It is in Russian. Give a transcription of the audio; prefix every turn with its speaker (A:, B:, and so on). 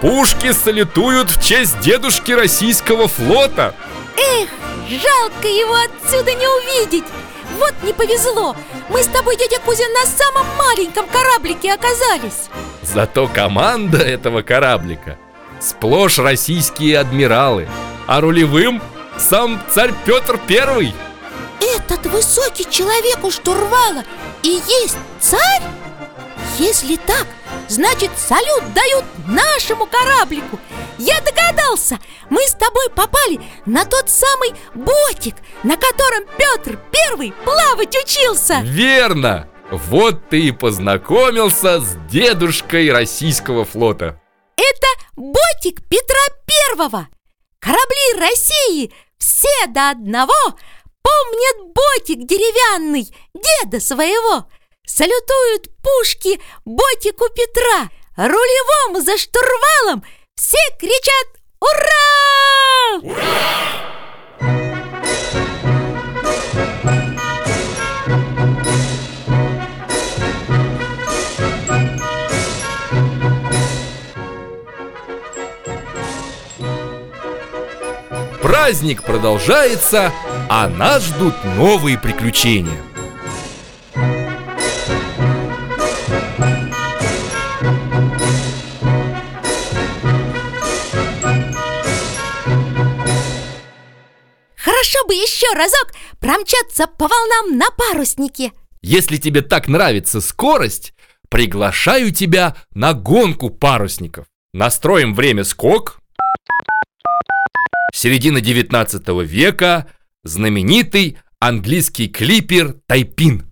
A: Пушки салютуют в честь дедушки российского флота.
B: Эх, жалко его отсюда не увидеть. Вот не повезло. Мы с тобой, дядя Кузя, на самом маленьком кораблике оказались.
A: Зато команда этого кораблика Сплошь российские адмиралы А рулевым сам царь Петр Первый.
B: Этот высокий человек у штурвала и есть царь? Если так, значит салют дают нашему кораблику. Я догадался, мы с тобой попали на тот самый ботик На котором Петр Первый плавать учился.
A: Верно! Вот ты и познакомился с дедушкой российского флота.
B: Это ботик Петра Первого. Корабли России все до одного помнят ботик деревянный деда своего Салютуют пушки ботику Петра Рулевому за штурвалом все кричат «Ура!», Ура!
A: Праздник продолжается, а нас ждут новые приключения
B: Хорошо бы еще разок промчаться по волнам на паруснике
A: Если тебе так нравится скорость, приглашаю тебя на гонку парусников. Настроим время скок. Середина 19 века. Знаменитый английский клипер Тайпин